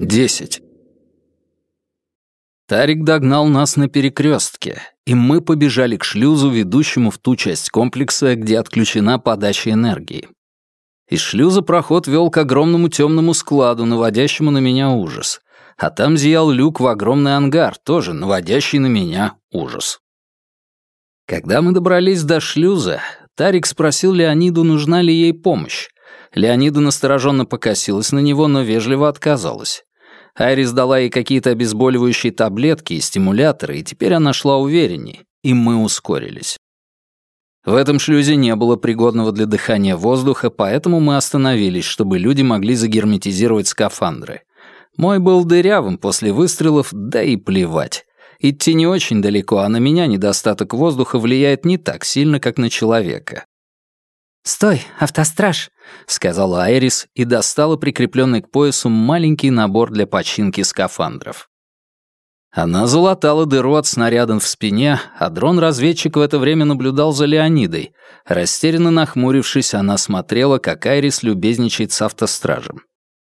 Десять. Тарик догнал нас на перекрестке, и мы побежали к шлюзу, ведущему в ту часть комплекса, где отключена подача энергии. Из шлюза проход вел к огромному темному складу, наводящему на меня ужас. А там зиял люк в огромный ангар, тоже наводящий на меня ужас. Когда мы добрались до шлюза, Тарик спросил Леониду, нужна ли ей помощь. Леонида настороженно покосилась на него, но вежливо отказалась. Айрис дала ей какие-то обезболивающие таблетки и стимуляторы, и теперь она шла уверенней, и мы ускорились. В этом шлюзе не было пригодного для дыхания воздуха, поэтому мы остановились, чтобы люди могли загерметизировать скафандры. Мой был дырявым после выстрелов, да и плевать. Идти не очень далеко, а на меня недостаток воздуха влияет не так сильно, как на человека. «Стой, автостраж!» — сказала Айрис и достала прикрепленный к поясу маленький набор для починки скафандров. Она залатала дыру от снаряда в спине, а дрон-разведчик в это время наблюдал за Леонидой. Растерянно нахмурившись, она смотрела, как Айрис любезничает с автостражем.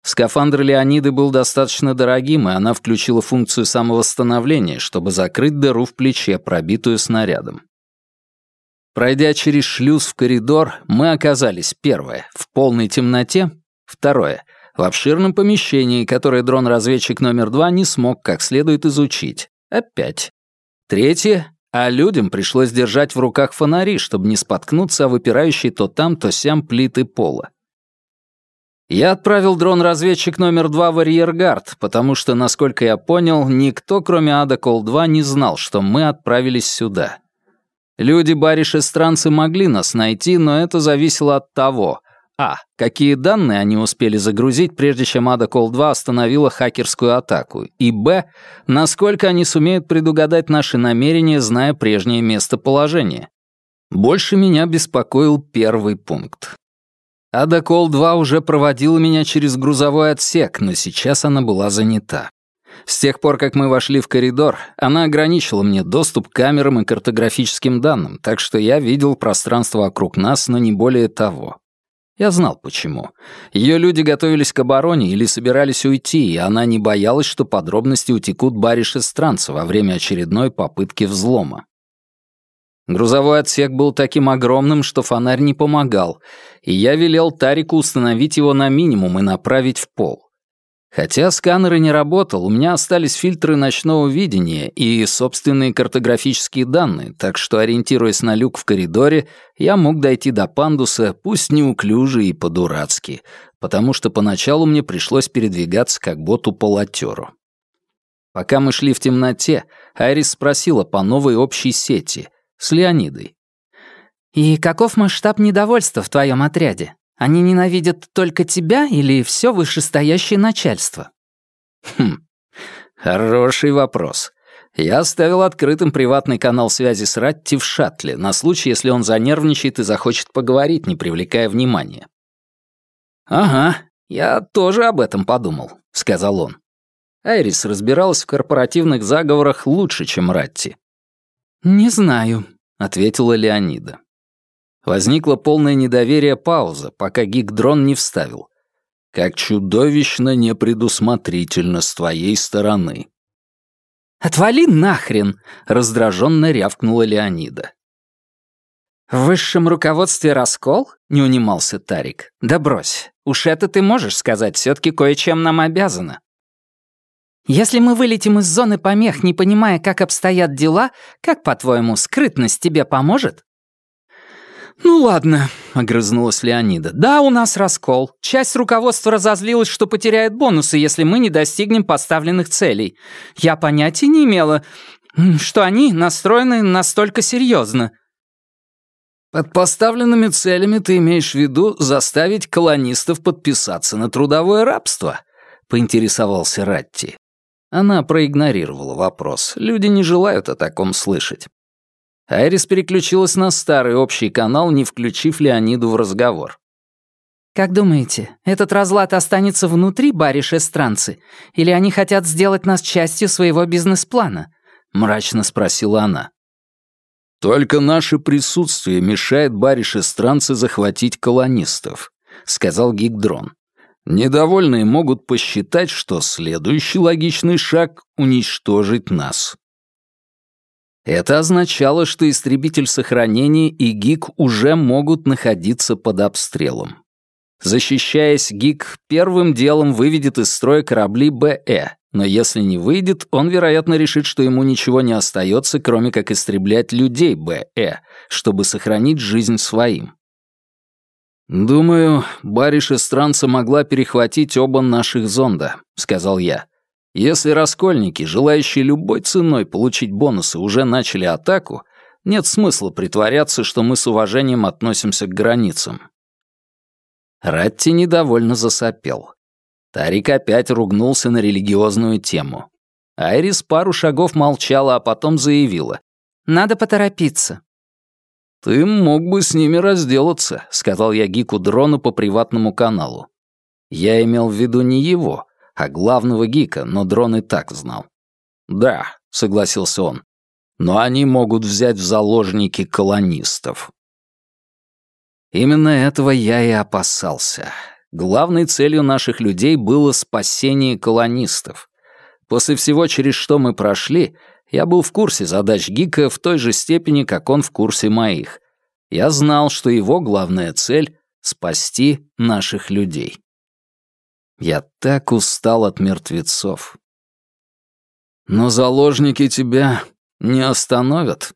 Скафандр Леониды был достаточно дорогим, и она включила функцию самовосстановления, чтобы закрыть дыру в плече, пробитую снарядом. Пройдя через шлюз в коридор, мы оказались, первое, в полной темноте, второе, в обширном помещении, которое дрон-разведчик номер два не смог как следует изучить. Опять. Третье, а людям пришлось держать в руках фонари, чтобы не споткнуться о выпирающие то там, то сям плиты пола. Я отправил дрон-разведчик номер два в арьергард, потому что, насколько я понял, никто, кроме Ада Кол-2, не знал, что мы отправились сюда. Люди бариш-эстранцы могли нас найти, но это зависело от того, а. Какие данные они успели загрузить, прежде чем Ада Кол-2 остановила хакерскую атаку, и б. Насколько они сумеют предугадать наши намерения, зная прежнее местоположение. Больше меня беспокоил первый пункт. Ада Кол-2 уже проводила меня через грузовой отсек, но сейчас она была занята. С тех пор, как мы вошли в коридор, она ограничила мне доступ к камерам и картографическим данным, так что я видел пространство вокруг нас, но не более того. Я знал почему. Ее люди готовились к обороне или собирались уйти, и она не боялась, что подробности утекут бариш странца во время очередной попытки взлома. Грузовой отсек был таким огромным, что фонарь не помогал, и я велел Тарику установить его на минимум и направить в пол. Хотя сканер и не работал, у меня остались фильтры ночного видения и собственные картографические данные, так что, ориентируясь на люк в коридоре, я мог дойти до пандуса, пусть неуклюже и по-дурацки, потому что поначалу мне пришлось передвигаться как боту-полотеру. Пока мы шли в темноте, Айрис спросила по новой общей сети с Леонидой. «И каков масштаб недовольства в твоем отряде?» Они ненавидят только тебя или все вышестоящее начальство?» «Хм, хороший вопрос. Я оставил открытым приватный канал связи с Ратти в шаттле на случай, если он занервничает и захочет поговорить, не привлекая внимания». «Ага, я тоже об этом подумал», — сказал он. Айрис разбиралась в корпоративных заговорах лучше, чем Ратти. «Не знаю», — ответила Леонида. Возникло полное недоверие пауза, пока гик-дрон не вставил. «Как чудовищно непредусмотрительно с твоей стороны». «Отвали нахрен!» — раздраженно рявкнула Леонида. «В высшем руководстве раскол?» — не унимался Тарик. «Да брось, уж это ты можешь сказать, все таки кое-чем нам обязана». «Если мы вылетим из зоны помех, не понимая, как обстоят дела, как, по-твоему, скрытность тебе поможет?» «Ну ладно», — огрызнулась Леонида. «Да, у нас раскол. Часть руководства разозлилась, что потеряет бонусы, если мы не достигнем поставленных целей. Я понятия не имела, что они настроены настолько серьезно. «Под поставленными целями ты имеешь в виду заставить колонистов подписаться на трудовое рабство?» — поинтересовался Ратти. Она проигнорировала вопрос. Люди не желают о таком слышать. Айрис переключилась на старый общий канал, не включив Леониду в разговор. «Как думаете, этот разлад останется внутри бариш эстранцы, или они хотят сделать нас частью своего бизнес-плана?» — мрачно спросила она. «Только наше присутствие мешает бариш эстранцы захватить колонистов», — сказал Гигдрон. Недовольные могут посчитать, что следующий логичный шаг — уничтожить нас. Это означало, что истребитель сохранения и ГИК уже могут находиться под обстрелом. Защищаясь, ГИК первым делом выведет из строя корабли БЭ, но если не выйдет, он, вероятно, решит, что ему ничего не остается, кроме как истреблять людей БЭ, чтобы сохранить жизнь своим. «Думаю, бариш Странца могла перехватить оба наших зонда», — сказал я. Если раскольники, желающие любой ценой получить бонусы, уже начали атаку, нет смысла притворяться, что мы с уважением относимся к границам. Ратти недовольно засопел. Тарик опять ругнулся на религиозную тему. Айрис пару шагов молчала, а потом заявила. «Надо поторопиться». «Ты мог бы с ними разделаться», — сказал я Гику Дрону по приватному каналу. Я имел в виду не его, а главного гика, но дрон и так знал. «Да», — согласился он, — «но они могут взять в заложники колонистов». Именно этого я и опасался. Главной целью наших людей было спасение колонистов. После всего, через что мы прошли, я был в курсе задач Гика в той же степени, как он в курсе моих. Я знал, что его главная цель — спасти наших людей. Я так устал от мертвецов. Но заложники тебя не остановят.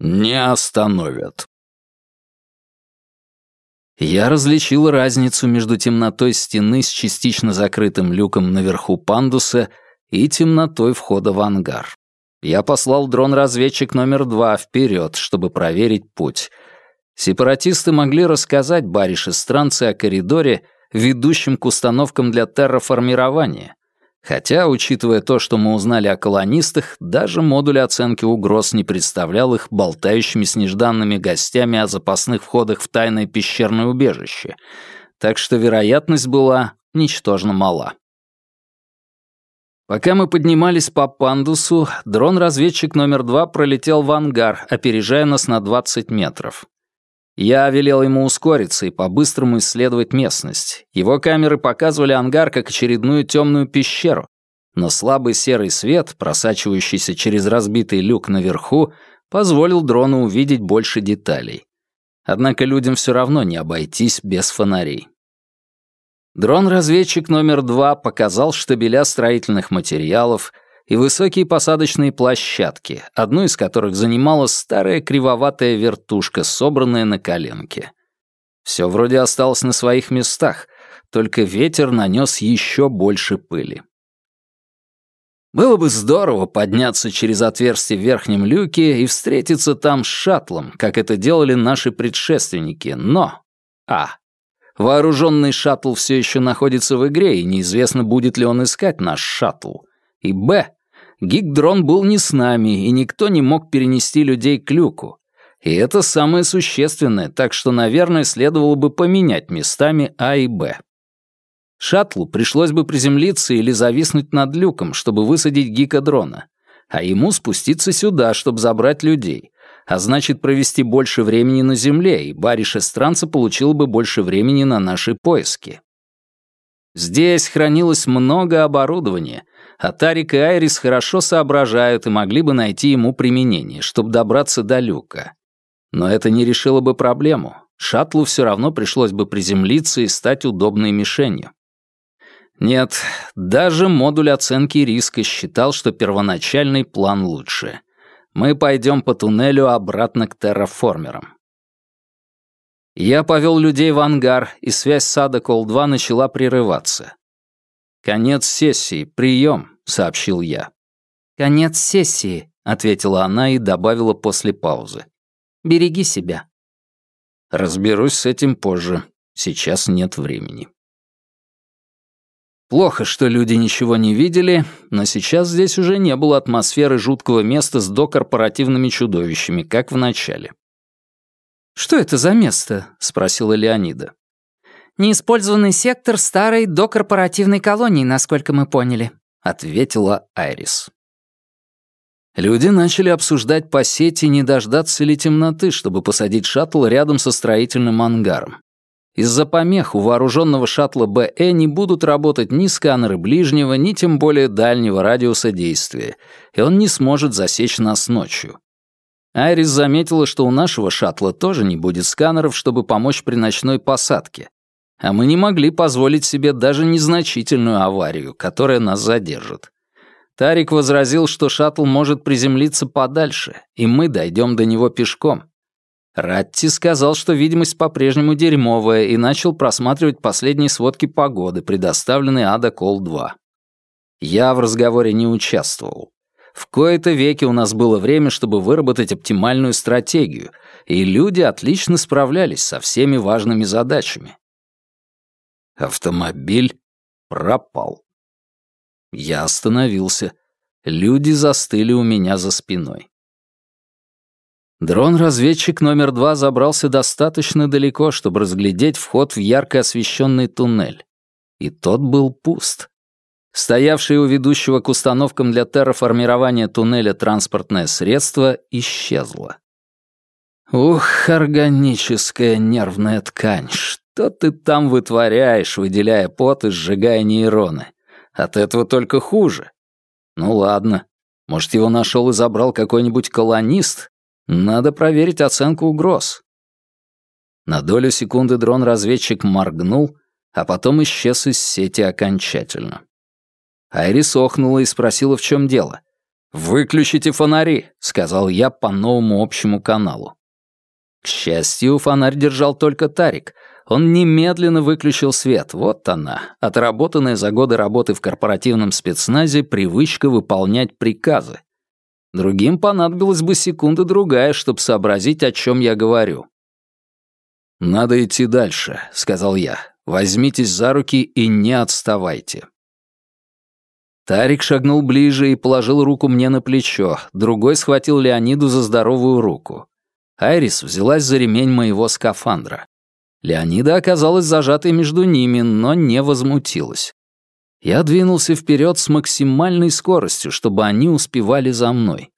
Не остановят. Я различил разницу между темнотой стены с частично закрытым люком наверху пандуса и темнотой входа в ангар. Я послал дрон-разведчик номер два вперед, чтобы проверить путь. Сепаратисты могли рассказать барише странцы о коридоре ведущим к установкам для терраформирования. Хотя, учитывая то, что мы узнали о колонистах, даже модуль оценки угроз не представлял их болтающими с нежданными гостями о запасных входах в тайное пещерное убежище, так что вероятность была ничтожно мала. Пока мы поднимались по пандусу, дрон-разведчик номер два пролетел в ангар, опережая нас на 20 метров. Я велел ему ускориться и по-быстрому исследовать местность. Его камеры показывали ангар как очередную темную пещеру, но слабый серый свет, просачивающийся через разбитый люк наверху, позволил дрону увидеть больше деталей. Однако людям все равно не обойтись без фонарей. Дрон-разведчик номер два показал штабеля строительных материалов — и высокие посадочные площадки, одну из которых занимала старая кривоватая вертушка, собранная на коленке. Все вроде осталось на своих местах, только ветер нанес еще больше пыли. Было бы здорово подняться через отверстие в верхнем люке и встретиться там с шаттлом, как это делали наши предшественники, но... А. Вооруженный шаттл все еще находится в игре, и неизвестно, будет ли он искать наш шаттл. И Б. Гигдрон был не с нами, и никто не мог перенести людей к люку. И это самое существенное, так что, наверное, следовало бы поменять местами А и Б. Шаттлу пришлось бы приземлиться или зависнуть над люком, чтобы высадить гика-дрона, а ему спуститься сюда, чтобы забрать людей, а значит провести больше времени на земле, и бариш эстранца получил бы больше времени на наши поиски. Здесь хранилось много оборудования — а Тарик и Айрис хорошо соображают и могли бы найти ему применение, чтобы добраться до люка. Но это не решило бы проблему. Шаттлу все равно пришлось бы приземлиться и стать удобной мишенью. Нет, даже модуль оценки риска считал, что первоначальный план лучше. Мы пойдем по туннелю обратно к терраформерам. Я повел людей в ангар, и связь с Адакол-2 начала прерываться. «Конец сессии, прием», — сообщил я. «Конец сессии», — ответила она и добавила после паузы. «Береги себя». «Разберусь с этим позже. Сейчас нет времени». Плохо, что люди ничего не видели, но сейчас здесь уже не было атмосферы жуткого места с докорпоративными чудовищами, как в начале. «Что это за место?» — спросила Леонида. Неиспользованный сектор старой докорпоративной колонии, насколько мы поняли», — ответила Айрис. Люди начали обсуждать по сети, не дождаться ли темноты, чтобы посадить шаттл рядом со строительным ангаром. Из-за помех у вооруженного шаттла БЭ не будут работать ни сканеры ближнего, ни тем более дальнего радиуса действия, и он не сможет засечь нас ночью. Айрис заметила, что у нашего шаттла тоже не будет сканеров, чтобы помочь при ночной посадке. А мы не могли позволить себе даже незначительную аварию, которая нас задержит. Тарик возразил, что шаттл может приземлиться подальше, и мы дойдем до него пешком. Ратти сказал, что видимость по-прежнему дерьмовая, и начал просматривать последние сводки погоды, предоставленные Ада Кол-2. Я в разговоре не участвовал. В кои-то веки у нас было время, чтобы выработать оптимальную стратегию, и люди отлично справлялись со всеми важными задачами. Автомобиль пропал. Я остановился. Люди застыли у меня за спиной. Дрон-разведчик номер два забрался достаточно далеко, чтобы разглядеть вход в ярко освещенный туннель. И тот был пуст. Стоявшее у ведущего к установкам для терраформирования туннеля транспортное средство исчезло. Ух, органическая нервная ткань, что ты там вытворяешь, выделяя пот и сжигая нейроны? От этого только хуже. Ну ладно, может, его нашел и забрал какой-нибудь колонист, надо проверить оценку угроз. На долю секунды дрон-разведчик моргнул, а потом исчез из сети окончательно. Айрис охнула и спросила, в чем дело. «Выключите фонари», — сказал я по новому общему каналу. К счастью, фонарь держал только Тарик. Он немедленно выключил свет. Вот она, отработанная за годы работы в корпоративном спецназе привычка выполнять приказы. Другим понадобилась бы секунда-другая, чтобы сообразить, о чем я говорю. «Надо идти дальше», — сказал я. «Возьмитесь за руки и не отставайте». Тарик шагнул ближе и положил руку мне на плечо, другой схватил Леониду за здоровую руку. Айрис взялась за ремень моего скафандра. Леонида оказалась зажатой между ними, но не возмутилась. Я двинулся вперед с максимальной скоростью, чтобы они успевали за мной.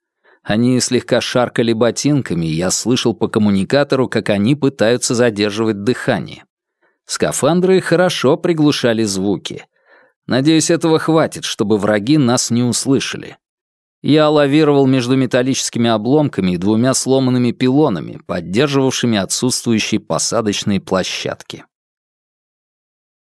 Они слегка шаркали ботинками, и я слышал по коммуникатору, как они пытаются задерживать дыхание. Скафандры хорошо приглушали звуки. Надеюсь, этого хватит, чтобы враги нас не услышали. Я лавировал между металлическими обломками и двумя сломанными пилонами, поддерживавшими отсутствующие посадочные площадки.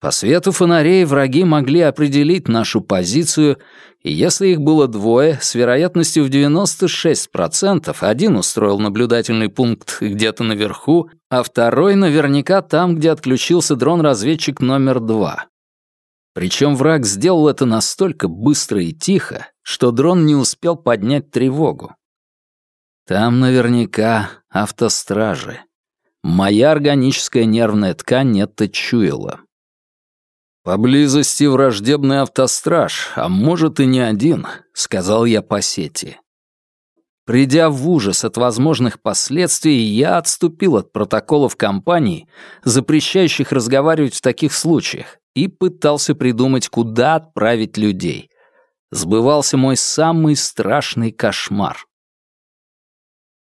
По свету фонарей враги могли определить нашу позицию, и если их было двое, с вероятностью в 96%, один устроил наблюдательный пункт где-то наверху, а второй наверняка там, где отключился дрон-разведчик номер два. Причем враг сделал это настолько быстро и тихо, что дрон не успел поднять тревогу. Там наверняка автостражи. Моя органическая нервная ткань это чуяла. «Поблизости враждебный автостраж, а может и не один», — сказал я по сети. Придя в ужас от возможных последствий, я отступил от протоколов компании, запрещающих разговаривать в таких случаях, и пытался придумать, куда отправить людей. Сбывался мой самый страшный кошмар.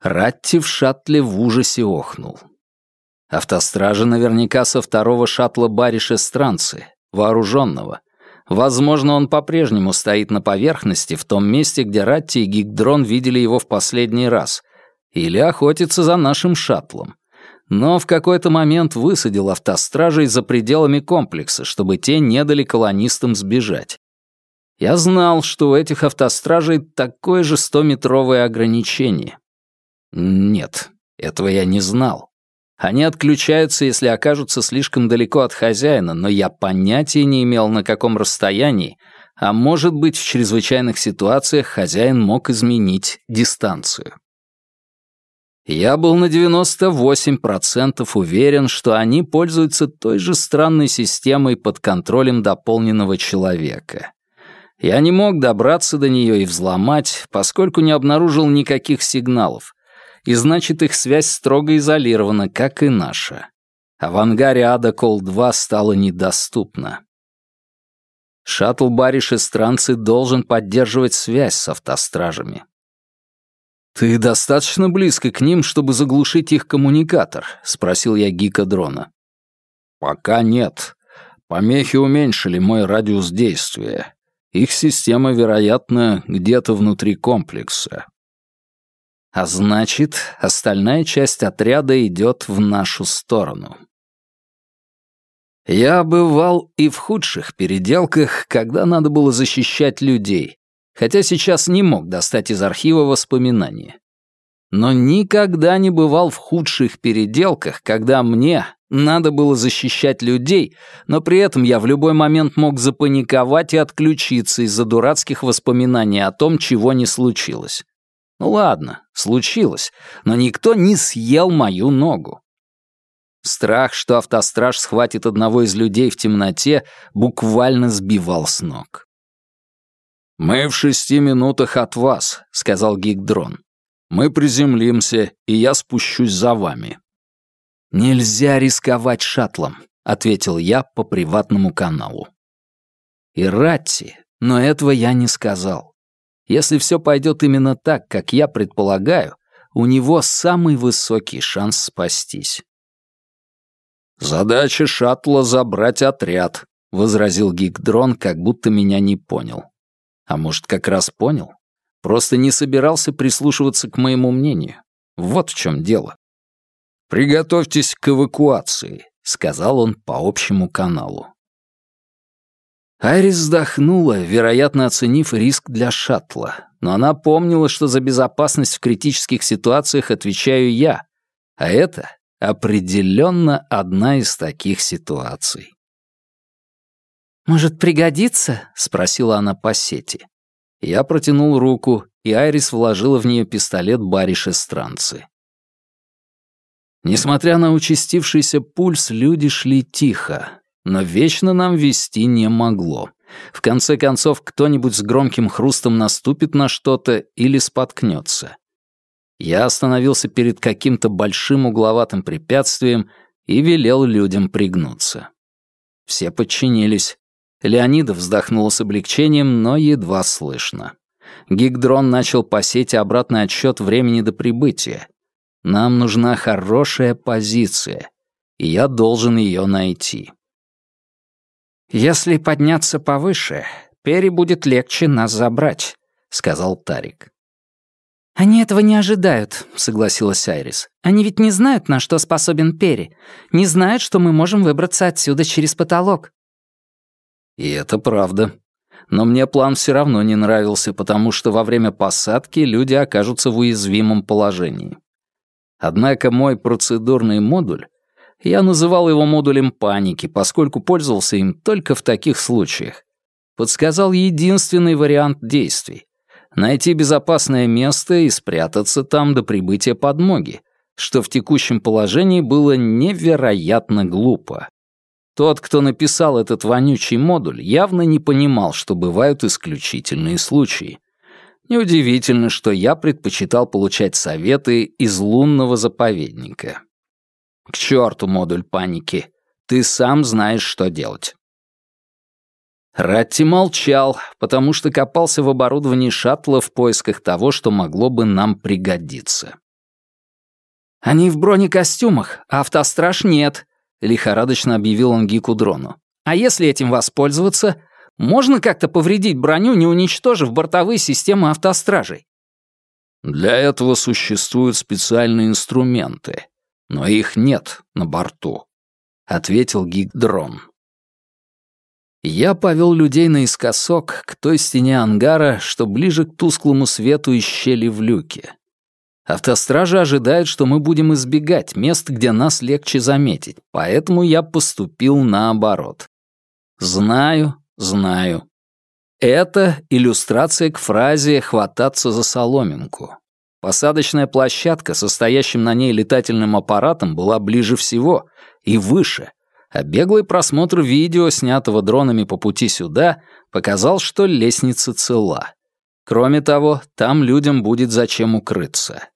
Ратти в шаттле в ужасе охнул. Автостражи наверняка со второго шаттла Бариш Эстранцы, вооруженного. Возможно, он по-прежнему стоит на поверхности, в том месте, где Ратти и Гигдрон видели его в последний раз, или охотится за нашим шаттлом. Но в какой-то момент высадил автостражей за пределами комплекса, чтобы те не дали колонистам сбежать. Я знал, что у этих автостражей такое же стометровое ограничение. Нет, этого я не знал. Они отключаются, если окажутся слишком далеко от хозяина, но я понятия не имел, на каком расстоянии, а может быть, в чрезвычайных ситуациях хозяин мог изменить дистанцию. Я был на 98% уверен, что они пользуются той же странной системой под контролем дополненного человека. Я не мог добраться до нее и взломать, поскольку не обнаружил никаких сигналов, и значит их связь строго изолирована, как и наша. А в ангаре Ада Кол-2 стала недоступна. Шаттл Бариш Странцы должен поддерживать связь с автостражами. «Ты достаточно близко к ним, чтобы заглушить их коммуникатор?» — спросил я Гика дрона. «Пока нет. Помехи уменьшили мой радиус действия. Их система, вероятно, где-то внутри комплекса». А значит, остальная часть отряда идет в нашу сторону. Я бывал и в худших переделках, когда надо было защищать людей, хотя сейчас не мог достать из архива воспоминания. Но никогда не бывал в худших переделках, когда мне надо было защищать людей, но при этом я в любой момент мог запаниковать и отключиться из-за дурацких воспоминаний о том, чего не случилось. Ну ладно, случилось, но никто не съел мою ногу. Страх, что автостраж схватит одного из людей в темноте, буквально сбивал с ног. «Мы в шести минутах от вас», — сказал Гигдрон. Мы приземлимся, и я спущусь за вами». «Нельзя рисковать шаттлом», — ответил я по приватному каналу. И Ратти, но этого я не сказал. Если все пойдет именно так, как я предполагаю, у него самый высокий шанс спастись. «Задача шаттла — забрать отряд», — возразил Гигдрон, как будто меня не понял. А может, как раз понял? Просто не собирался прислушиваться к моему мнению. Вот в чем дело. «Приготовьтесь к эвакуации», — сказал он по общему каналу. Айрис вздохнула, вероятно, оценив риск для шаттла, но она помнила, что за безопасность в критических ситуациях отвечаю я, а это определенно одна из таких ситуаций. «Может, пригодится?» — спросила она по сети. Я протянул руку, и Айрис вложила в нее пистолет бариш странцы. Несмотря на участившийся пульс, люди шли тихо, но вечно нам вести не могло. В конце концов, кто-нибудь с громким хрустом наступит на что-то или споткнется. Я остановился перед каким-то большим угловатым препятствием и велел людям пригнуться. Все подчинились, Леонида вздохнула с облегчением, но едва слышно. Гигдрон начал по сети обратный отсчет времени до прибытия. Нам нужна хорошая позиция, и я должен ее найти. «Если подняться повыше, Перри будет легче нас забрать», — сказал Тарик. «Они этого не ожидают», — согласилась Айрис. «Они ведь не знают, на что способен Перри. Не знают, что мы можем выбраться отсюда через потолок». И это правда. Но мне план все равно не нравился, потому что во время посадки люди окажутся в уязвимом положении. Однако мой процедурный модуль, я называл его модулем паники, поскольку пользовался им только в таких случаях, подсказал единственный вариант действий — найти безопасное место и спрятаться там до прибытия подмоги, что в текущем положении было невероятно глупо. Тот, кто написал этот вонючий модуль, явно не понимал, что бывают исключительные случаи. Неудивительно, что я предпочитал получать советы из лунного заповедника. К черту модуль паники. Ты сам знаешь, что делать. Ратти молчал, потому что копался в оборудовании шаттла в поисках того, что могло бы нам пригодиться. «Они в бронекостюмах, а автостраж нет», — лихорадочно объявил он Гику дрону. «А если этим воспользоваться, можно как-то повредить броню, не уничтожив бортовые системы автостражей?» «Для этого существуют специальные инструменты, но их нет на борту», — ответил Гик-дрон. Я повел людей наискосок к той стене ангара, что ближе к тусклому свету из щели в люке. Автостражи ожидают, что мы будем избегать мест, где нас легче заметить, поэтому я поступил наоборот. Знаю, знаю. Это иллюстрация к фразе «хвататься за соломинку». Посадочная площадка, состоящим на ней летательным аппаратом, была ближе всего и выше, а беглый просмотр видео, снятого дронами по пути сюда, показал, что лестница цела. Кроме того, там людям будет зачем укрыться.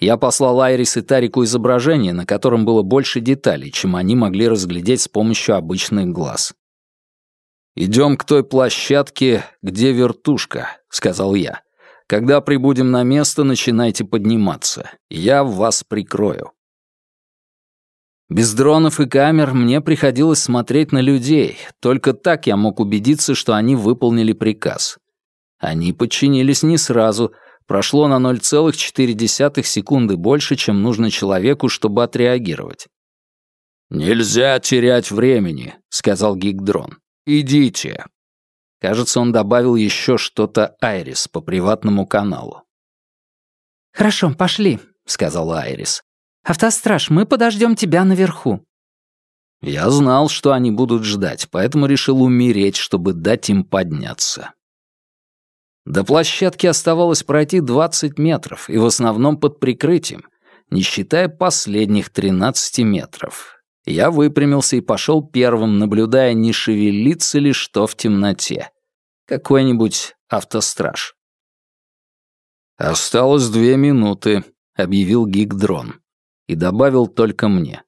Я послал Айрис и Тарику изображение, на котором было больше деталей, чем они могли разглядеть с помощью обычных глаз. «Идем к той площадке, где вертушка», — сказал я. «Когда прибудем на место, начинайте подниматься. Я вас прикрою». Без дронов и камер мне приходилось смотреть на людей, только так я мог убедиться, что они выполнили приказ. Они подчинились не сразу, прошло на 0,4 секунды больше, чем нужно человеку, чтобы отреагировать. «Нельзя терять времени», — сказал Гигдрон. «Идите». Кажется, он добавил еще что-то Айрис по приватному каналу. «Хорошо, пошли», — сказала Айрис. «Автостраж, мы подождем тебя наверху». Я знал, что они будут ждать, поэтому решил умереть, чтобы дать им подняться. До площадки оставалось пройти 20 метров, и в основном под прикрытием, не считая последних 13 метров. Я выпрямился и пошел первым, наблюдая, не шевелится ли что в темноте. Какой-нибудь автостраж. «Осталось две минуты», — объявил гиг-дрон. И добавил только мне.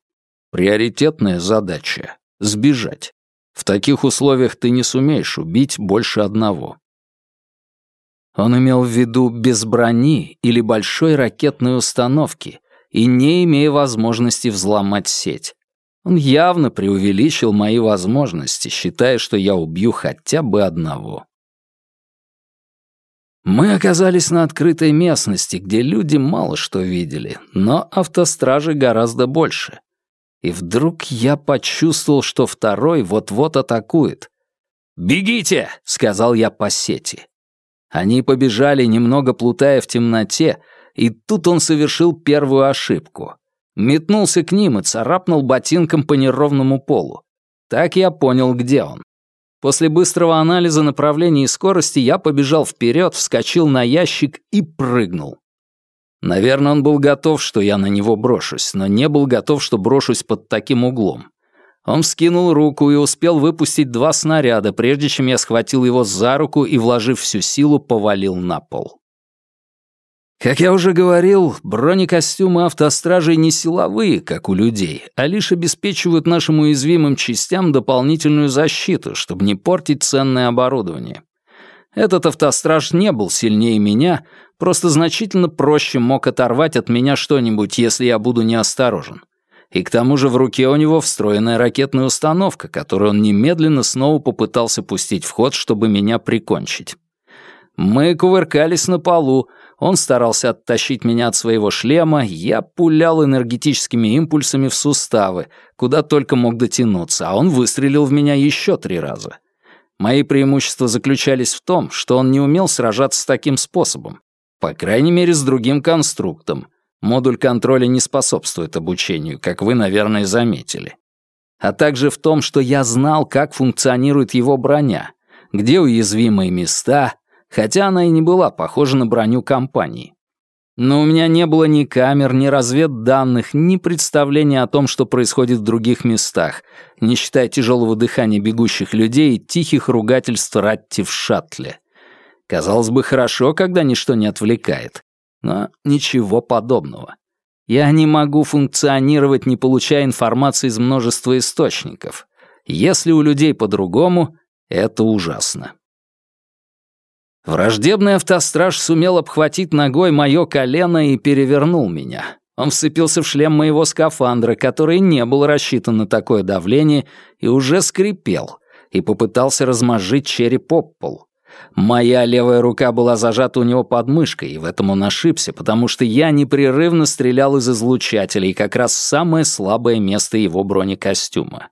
«Приоритетная задача — сбежать. В таких условиях ты не сумеешь убить больше одного». Он имел в виду без брони или большой ракетной установки и не имея возможности взломать сеть. Он явно преувеличил мои возможности, считая, что я убью хотя бы одного. Мы оказались на открытой местности, где люди мало что видели, но автостражи гораздо больше. И вдруг я почувствовал, что второй вот-вот атакует. «Бегите!» — сказал я по сети. Они побежали, немного плутая в темноте, и тут он совершил первую ошибку. Метнулся к ним и царапнул ботинком по неровному полу. Так я понял, где он. После быстрого анализа направления и скорости я побежал вперед, вскочил на ящик и прыгнул. Наверное, он был готов, что я на него брошусь, но не был готов, что брошусь под таким углом. Он вскинул руку и успел выпустить два снаряда, прежде чем я схватил его за руку и, вложив всю силу, повалил на пол. Как я уже говорил, бронекостюмы автостражей не силовые, как у людей, а лишь обеспечивают нашим уязвимым частям дополнительную защиту, чтобы не портить ценное оборудование. Этот автостраж не был сильнее меня, просто значительно проще мог оторвать от меня что-нибудь, если я буду неосторожен. И к тому же в руке у него встроенная ракетная установка, которую он немедленно снова попытался пустить в ход, чтобы меня прикончить. Мы кувыркались на полу, он старался оттащить меня от своего шлема, я пулял энергетическими импульсами в суставы, куда только мог дотянуться, а он выстрелил в меня еще три раза. Мои преимущества заключались в том, что он не умел сражаться таким способом, по крайней мере, с другим конструктом. Модуль контроля не способствует обучению, как вы, наверное, заметили. А также в том, что я знал, как функционирует его броня, где уязвимые места, хотя она и не была похожа на броню компании. Но у меня не было ни камер, ни разведданных, ни представления о том, что происходит в других местах, не считая тяжелого дыхания бегущих людей и тихих ругательств Ратти в шаттле. Казалось бы, хорошо, когда ничто не отвлекает. Но ничего подобного. Я не могу функционировать, не получая информации из множества источников. Если у людей по-другому, это ужасно. Враждебный автостраж сумел обхватить ногой мое колено и перевернул меня. Он вцепился в шлем моего скафандра, который не был рассчитан на такое давление, и уже скрипел, и попытался размозжить череп об пол. Моя левая рука была зажата у него под мышкой, и в этом он ошибся, потому что я непрерывно стрелял из излучателей как раз в самое слабое место его бронекостюма.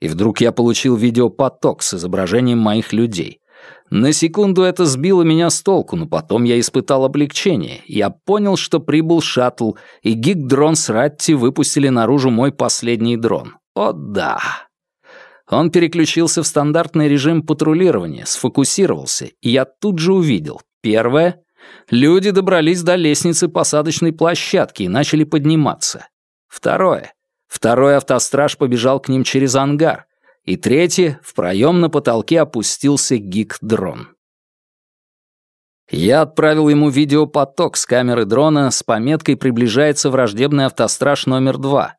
И вдруг я получил видеопоток с изображением моих людей — на секунду это сбило меня с толку, но потом я испытал облегчение. Я понял, что прибыл шаттл, и гиг-дрон с Ратти выпустили наружу мой последний дрон. О да! Он переключился в стандартный режим патрулирования, сфокусировался, и я тут же увидел. Первое. Люди добрались до лестницы посадочной площадки и начали подниматься. Второе. Второй автостраж побежал к ним через ангар. И третье. В проем на потолке опустился гик-дрон. Я отправил ему видеопоток с камеры дрона с пометкой «Приближается враждебный автостраж номер 2»,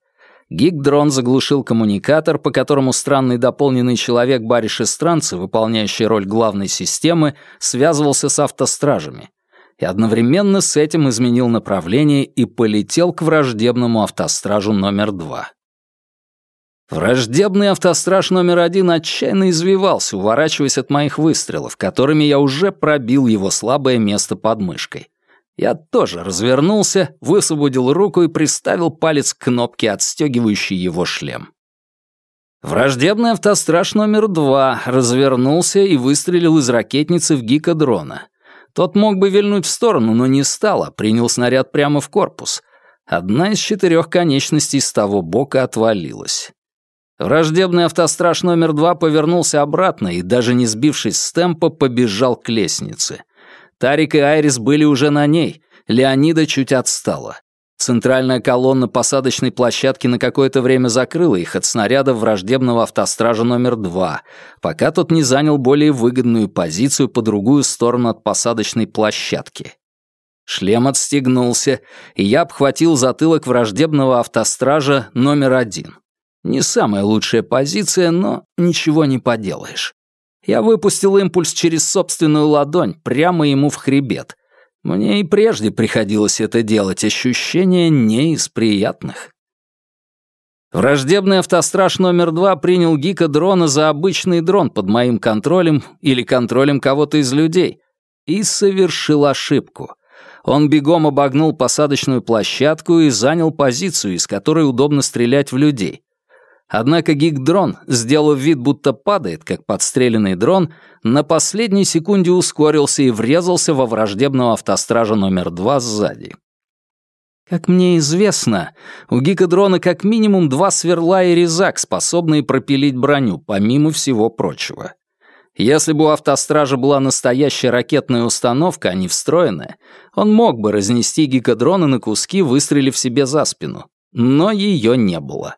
Гигдрон заглушил коммуникатор, по которому странный дополненный человек баришестранца, выполняющий роль главной системы, связывался с автостражами. И одновременно с этим изменил направление и полетел к враждебному автостражу номер два. Враждебный автостраж номер один отчаянно извивался, уворачиваясь от моих выстрелов, которыми я уже пробил его слабое место под мышкой. Я тоже развернулся, высвободил руку и приставил палец к кнопке, отстегивающей его шлем. Враждебный автостраж номер два развернулся и выстрелил из ракетницы в гика дрона. Тот мог бы вильнуть в сторону, но не стал, а принял снаряд прямо в корпус. Одна из четырех конечностей с того бока отвалилась. Враждебный автостраж номер два повернулся обратно и, даже не сбившись с темпа, побежал к лестнице. Тарик и Айрис были уже на ней, Леонида чуть отстала. Центральная колонна посадочной площадки на какое-то время закрыла их от снаряда враждебного автостража номер два, пока тот не занял более выгодную позицию по другую сторону от посадочной площадки. Шлем отстегнулся, и я обхватил затылок враждебного автостража номер один. Не самая лучшая позиция, но ничего не поделаешь. Я выпустил импульс через собственную ладонь, прямо ему в хребет. Мне и прежде приходилось это делать, ощущение не из приятных. Враждебный автостраж номер два принял гика дрона за обычный дрон под моим контролем или контролем кого-то из людей и совершил ошибку. Он бегом обогнул посадочную площадку и занял позицию, из которой удобно стрелять в людей. Однако гиг-дрон, сделав вид, будто падает, как подстреленный дрон, на последней секунде ускорился и врезался во враждебного автостража номер два сзади. Как мне известно, у гика-дрона как минимум два сверла и резак, способные пропилить броню, помимо всего прочего. Если бы у автостража была настоящая ракетная установка, а не встроенная, он мог бы разнести гикодрона на куски, выстрелив себе за спину. Но ее не было.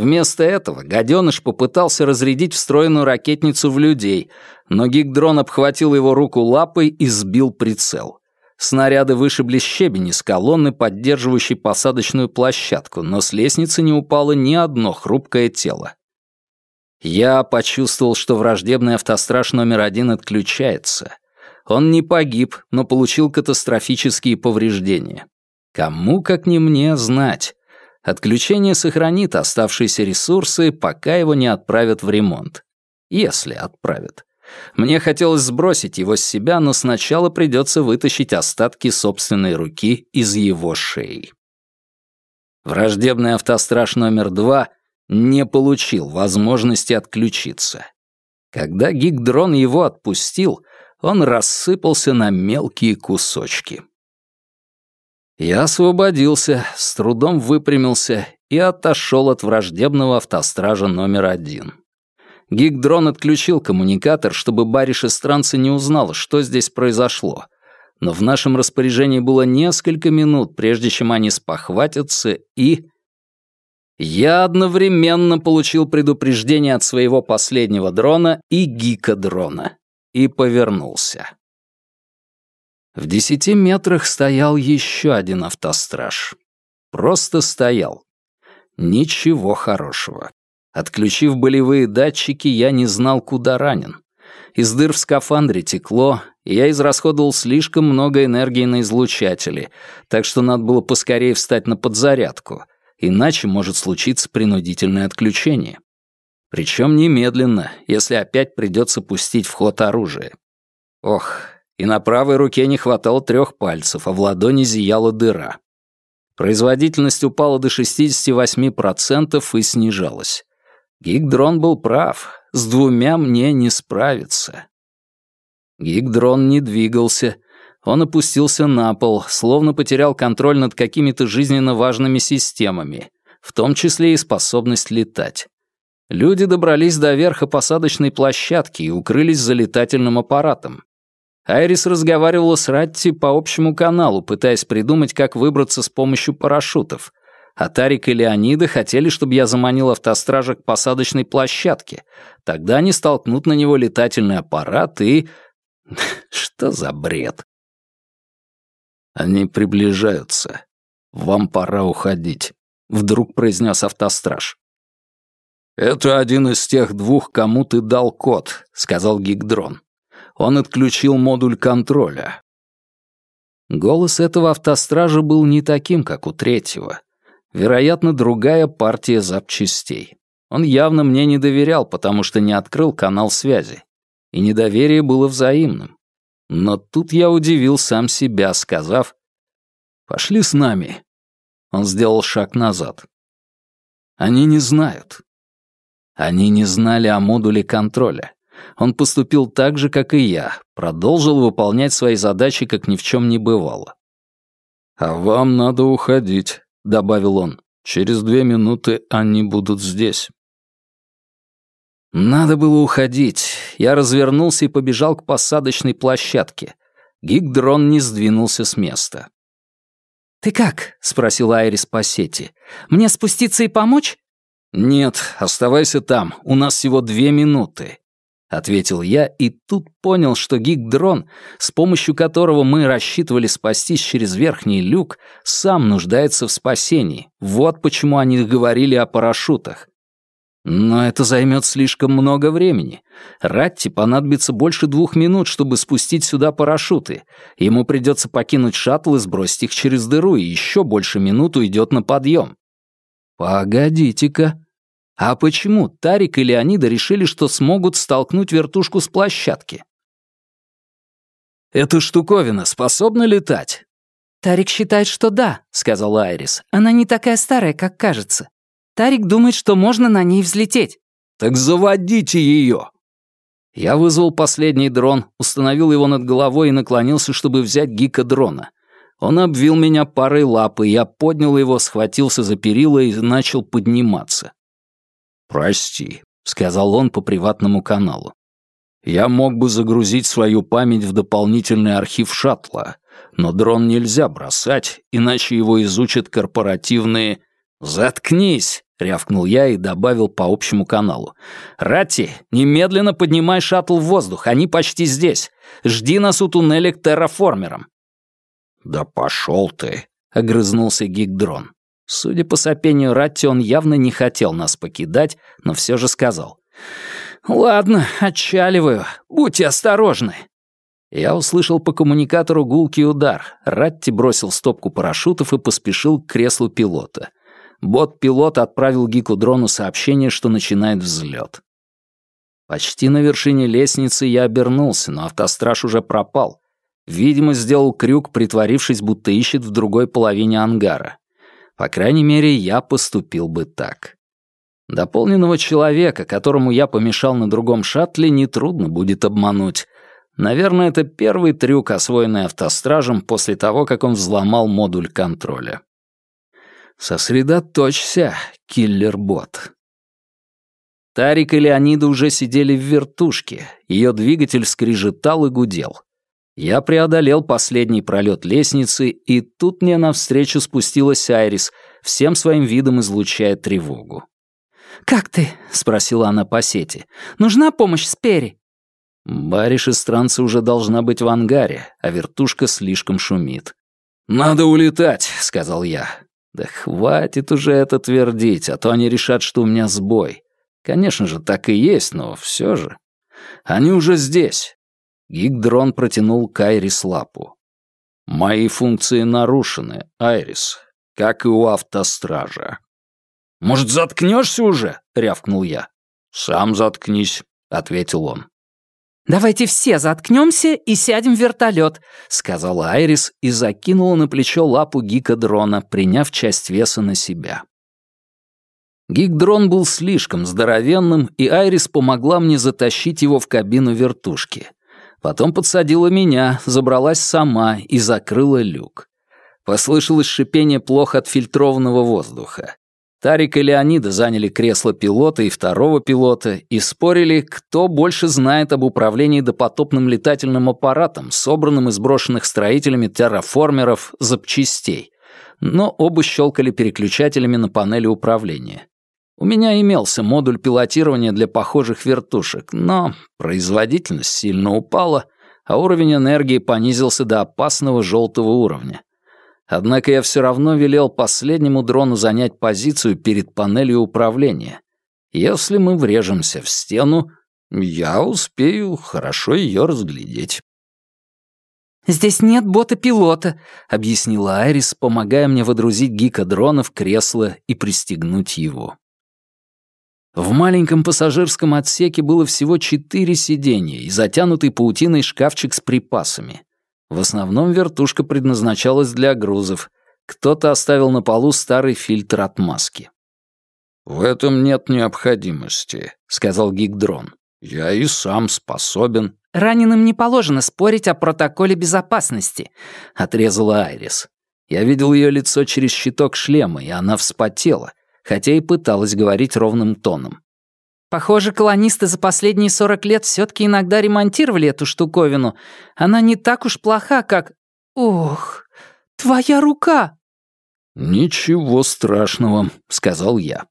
Вместо этого гаденыш попытался разрядить встроенную ракетницу в людей, но гигдрон обхватил его руку лапой и сбил прицел. Снаряды вышибли щебень из колонны, поддерживающей посадочную площадку, но с лестницы не упало ни одно хрупкое тело. Я почувствовал, что враждебный автостраж номер один отключается. Он не погиб, но получил катастрофические повреждения. Кому, как не мне, знать. Отключение сохранит оставшиеся ресурсы, пока его не отправят в ремонт. Если отправят. Мне хотелось сбросить его с себя, но сначала придется вытащить остатки собственной руки из его шеи. Враждебный автостраж номер два не получил возможности отключиться. Когда гигдрон его отпустил, он рассыпался на мелкие кусочки. Я освободился, с трудом выпрямился и отошел от враждебного автостража номер один. Гигдрон отключил коммуникатор, чтобы Бариш Странца не узнала, что здесь произошло. Но в нашем распоряжении было несколько минут, прежде чем они спохватятся, и... Я одновременно получил предупреждение от своего последнего дрона и гика-дрона. И повернулся. В десяти метрах стоял еще один автостраж. Просто стоял. Ничего хорошего. Отключив болевые датчики, я не знал, куда ранен. Из дыр в скафандре текло, и я израсходовал слишком много энергии на излучатели, так что надо было поскорее встать на подзарядку, иначе может случиться принудительное отключение. Причем немедленно, если опять придется пустить в ход оружие. Ох, и на правой руке не хватало трех пальцев, а в ладони зияла дыра. Производительность упала до 68% и снижалась. Гигдрон был прав, с двумя мне не справиться. Гигдрон не двигался, он опустился на пол, словно потерял контроль над какими-то жизненно важными системами, в том числе и способность летать. Люди добрались до верха посадочной площадки и укрылись за летательным аппаратом. Айрис разговаривала с Ратти по общему каналу, пытаясь придумать, как выбраться с помощью парашютов. А Тарик и Леонида хотели, чтобы я заманил автостража к посадочной площадке. Тогда они столкнут на него летательный аппарат и... Что за бред? Они приближаются. Вам пора уходить, вдруг произнес автостраж. «Это один из тех двух, кому ты дал код», — сказал Гигдрон он отключил модуль контроля. Голос этого автостража был не таким, как у третьего. Вероятно, другая партия запчастей. Он явно мне не доверял, потому что не открыл канал связи. И недоверие было взаимным. Но тут я удивил сам себя, сказав «Пошли с нами». Он сделал шаг назад. Они не знают. Они не знали о модуле контроля. Он поступил так же, как и я, продолжил выполнять свои задачи, как ни в чем не бывало. «А вам надо уходить», — добавил он. «Через две минуты они будут здесь». Надо было уходить. Я развернулся и побежал к посадочной площадке. Гигдрон не сдвинулся с места. «Ты как?» — спросил Айрис по сети. «Мне спуститься и помочь?» «Нет, оставайся там. У нас всего две минуты», — ответил я и тут понял, что гигдрон, с помощью которого мы рассчитывали спастись через верхний люк, сам нуждается в спасении. Вот почему они говорили о парашютах. Но это займет слишком много времени. Ратти понадобится больше двух минут, чтобы спустить сюда парашюты. Ему придется покинуть шаттл и сбросить их через дыру, и еще больше минут уйдет на подъем. Погодите-ка. А почему Тарик и Леонида решили, что смогут столкнуть вертушку с площадки? «Эта штуковина способна летать?» «Тарик считает, что да», — сказал Айрис. «Она не такая старая, как кажется. Тарик думает, что можно на ней взлететь». «Так заводите ее!» Я вызвал последний дрон, установил его над головой и наклонился, чтобы взять гика дрона. Он обвил меня парой лап, и я поднял его, схватился за перила и начал подниматься. «Прости», — сказал он по приватному каналу. «Я мог бы загрузить свою память в дополнительный архив шаттла, но дрон нельзя бросать, иначе его изучат корпоративные «Заткнись!» — рявкнул я и добавил по общему каналу. «Ратти, немедленно поднимай шаттл в воздух, они почти здесь. Жди нас у туннеля к терраформерам». «Да пошел ты!» — огрызнулся Гигдрон. Судя по сопению Ратти, он явно не хотел нас покидать, но все же сказал. «Ладно, отчаливаю. Будьте осторожны». Я услышал по коммуникатору гулкий удар. Ратти бросил стопку парашютов и поспешил к креслу пилота. Бот-пилот отправил Гику-дрону сообщение, что начинает взлет. Почти на вершине лестницы я обернулся, но автостраж уже пропал. Видимо, сделал крюк, притворившись, будто ищет в другой половине ангара. По крайней мере, я поступил бы так. Дополненного человека, которому я помешал на другом шаттле, нетрудно будет обмануть. Наверное, это первый трюк, освоенный автостражем после того, как он взломал модуль контроля. Сосредоточься, киллер-бот. Тарик и Леонида уже сидели в вертушке, ее двигатель скрижетал и гудел. Я преодолел последний пролет лестницы, и тут мне навстречу спустилась Айрис, всем своим видом излучая тревогу. «Как ты?» — спросила она по сети. «Нужна помощь с Перри?» Бариш и странцы уже должна быть в ангаре, а вертушка слишком шумит. «Надо улетать», — сказал я. Да хватит уже это твердить, а то они решат, что у меня сбой. Конечно же, так и есть, но все же. Они уже здесь. Гигдрон протянул к Айрис лапу. Мои функции нарушены, Айрис, как и у автостража. «Может, заткнешься уже?» — рявкнул я. «Сам заткнись», — ответил он. «Давайте все заткнемся и сядем в вертолет», — сказала Айрис и закинула на плечо лапу гика-дрона, приняв часть веса на себя. Гик-дрон был слишком здоровенным, и Айрис помогла мне затащить его в кабину вертушки. Потом подсадила меня, забралась сама и закрыла люк. Послышалось шипение плохо отфильтрованного воздуха. Тарик и Леонида заняли кресло пилота и второго пилота и спорили, кто больше знает об управлении допотопным летательным аппаратом, собранным из брошенных строителями терраформеров запчастей. Но оба щелкали переключателями на панели управления. У меня имелся модуль пилотирования для похожих вертушек, но производительность сильно упала, а уровень энергии понизился до опасного желтого уровня. Однако я все равно велел последнему дрону занять позицию перед панелью управления. Если мы врежемся в стену, я успею хорошо ее разглядеть. «Здесь нет бота-пилота», — объяснила Айрис, помогая мне водрузить гика дрона в кресло и пристегнуть его. В маленьком пассажирском отсеке было всего четыре сиденья и затянутый паутиной шкафчик с припасами. В основном вертушка предназначалась для грузов. Кто-то оставил на полу старый фильтр от маски. «В этом нет необходимости», — сказал Гигдрон. «Я и сам способен». «Раненым не положено спорить о протоколе безопасности», — отрезала Айрис. Я видел ее лицо через щиток шлема, и она вспотела, хотя и пыталась говорить ровным тоном. Похоже, колонисты за последние сорок лет все таки иногда ремонтировали эту штуковину. Она не так уж плоха, как... Ох, твоя рука!» «Ничего страшного», — сказал я.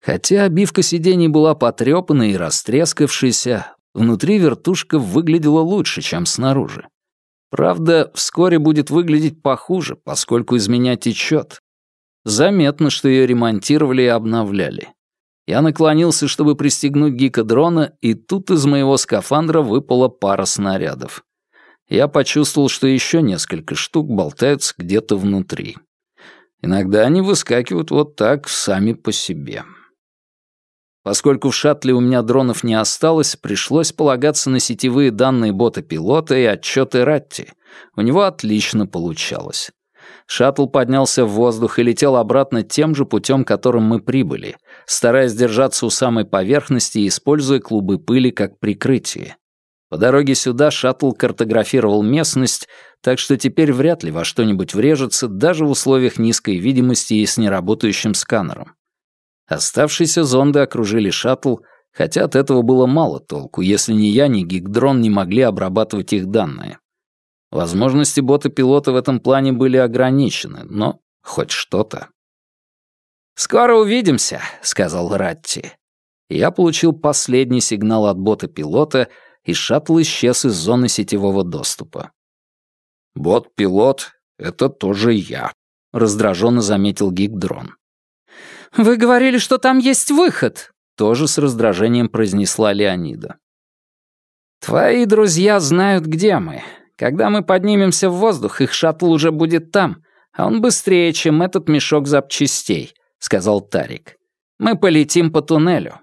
Хотя обивка сидений была потрёпанной и растрескавшейся, внутри вертушка выглядела лучше, чем снаружи. Правда, вскоре будет выглядеть похуже, поскольку из меня течет. Заметно, что ее ремонтировали и обновляли. Я наклонился, чтобы пристегнуть гика дрона, и тут из моего скафандра выпала пара снарядов. Я почувствовал, что еще несколько штук болтаются где-то внутри. Иногда они выскакивают вот так, сами по себе. Поскольку в шаттле у меня дронов не осталось, пришлось полагаться на сетевые данные бота-пилота и отчеты Ратти. У него отлично получалось. Шаттл поднялся в воздух и летел обратно тем же путем, которым мы прибыли, стараясь держаться у самой поверхности и используя клубы пыли как прикрытие. По дороге сюда шаттл картографировал местность, так что теперь вряд ли во что-нибудь врежется даже в условиях низкой видимости и с неработающим сканером. Оставшиеся зонды окружили шаттл, хотя от этого было мало толку, если ни я, ни Гигдрон не могли обрабатывать их данные. Возможности бота-пилота в этом плане были ограничены, но хоть что-то. «Скоро увидимся», — сказал Ратти. Я получил последний сигнал от бота-пилота, и шаттл исчез из зоны сетевого доступа. «Бот-пилот — это тоже я», — раздраженно заметил Гигдрон. «Вы говорили, что там есть выход», — тоже с раздражением произнесла Леонида. «Твои друзья знают, где мы. Когда мы поднимемся в воздух, их шаттл уже будет там, а он быстрее, чем этот мешок запчастей», — сказал Тарик. «Мы полетим по туннелю».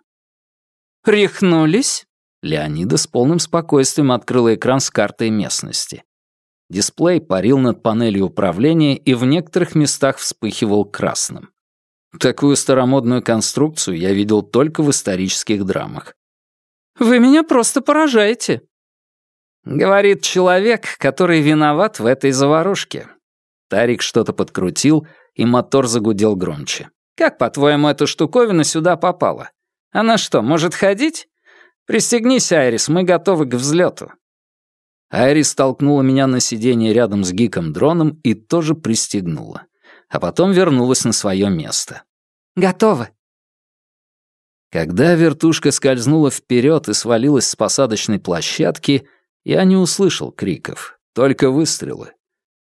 «Рехнулись?» Леонида с полным спокойствием открыла экран с картой местности. Дисплей парил над панелью управления и в некоторых местах вспыхивал красным. Такую старомодную конструкцию я видел только в исторических драмах. «Вы меня просто поражаете», Говорит человек, который виноват в этой заварушке. Тарик что-то подкрутил, и мотор загудел громче. Как, по-твоему, эта штуковина сюда попала? Она что, может ходить? Пристегнись, Айрис, мы готовы к взлету. Айрис толкнула меня на сиденье рядом с гиком-дроном и тоже пристегнула. А потом вернулась на свое место. «Готово», когда вертушка скользнула вперед и свалилась с посадочной площадки, я не услышал криков, только выстрелы.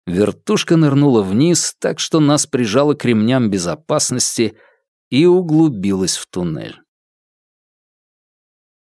Вертушка нырнула вниз, так что нас прижало к ремням безопасности и углубилась в туннель.